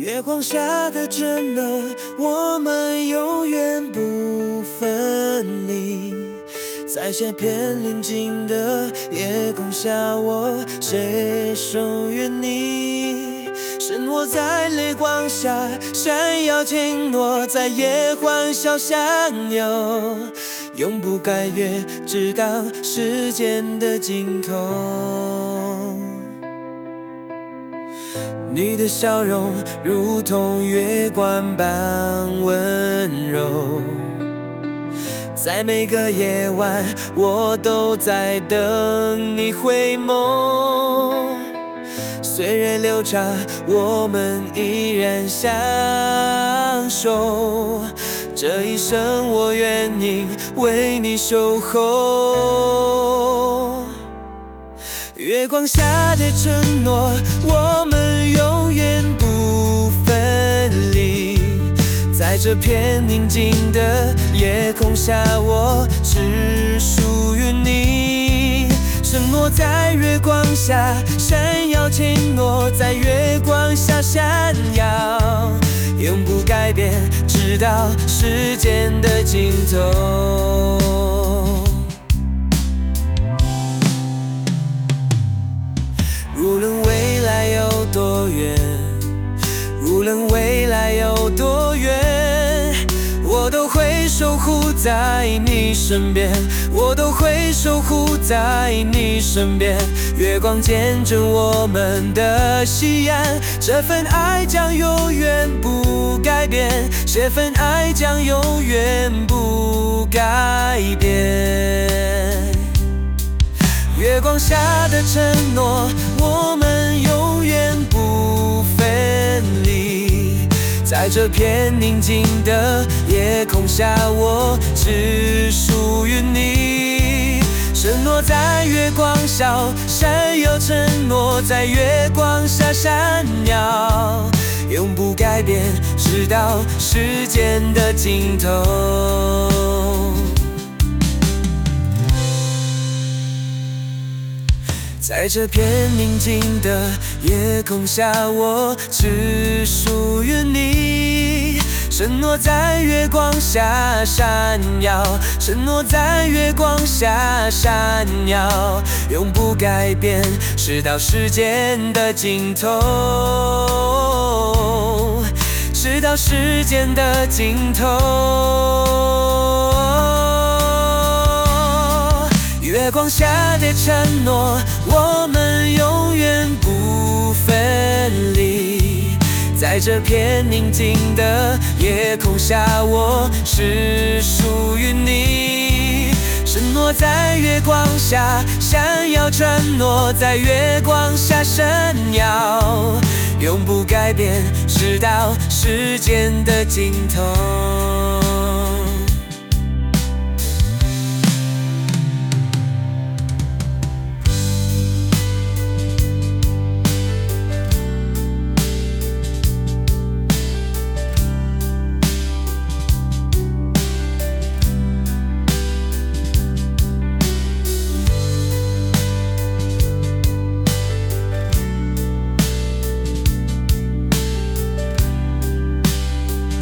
月光下的承诺，我们永远不分离。在这片宁静的夜空下，我谁守于你？沉默在泪光下，闪耀承诺在夜欢笑相拥，永不改变，直到时间的尽头。你的笑容如同月光般温柔，在每个夜晚，我都在等你回眸。岁月流长，我们依然相守。这一生，我愿意为你守候。月光下的承诺，我们永远不分离。在这片宁静的夜空下，我只属于你。承诺在月光下闪耀，承诺在月光下闪耀，永不改变，直到时间的尽头。护在你身边，我都会守护在你身边。月光见证我们的誓言，这份爱将永远不改变，这份爱将永远不改变。月光下的承诺，我们永在这片宁静的夜空下，我只属于你。承诺在月光下闪耀，承诺在月光下闪耀，永不改变，直到时间的尽头。在这片宁静的夜空下，我只属于你。承诺在月光下闪耀，承诺在月光下闪耀，永不改变，直到时间的尽头，直到时间的尽头。月光下的承诺，我们永远不分离。在这片宁静的夜空下，我是属于你。承诺在月光下闪耀，承诺在月光下闪耀，永不改变，直到时间的尽头。